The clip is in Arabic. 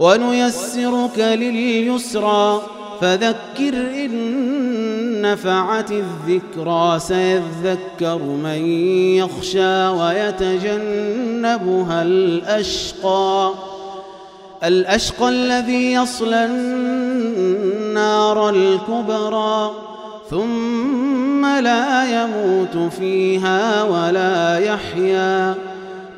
ونيسرك لليسرى. فذكر إن نفعت الذكرى سيذكر من يخشى ويتجنبها الأشقى. الأشقى الذي يصلى النار الكبرى ثم لا يموت فيها ولا يحيا.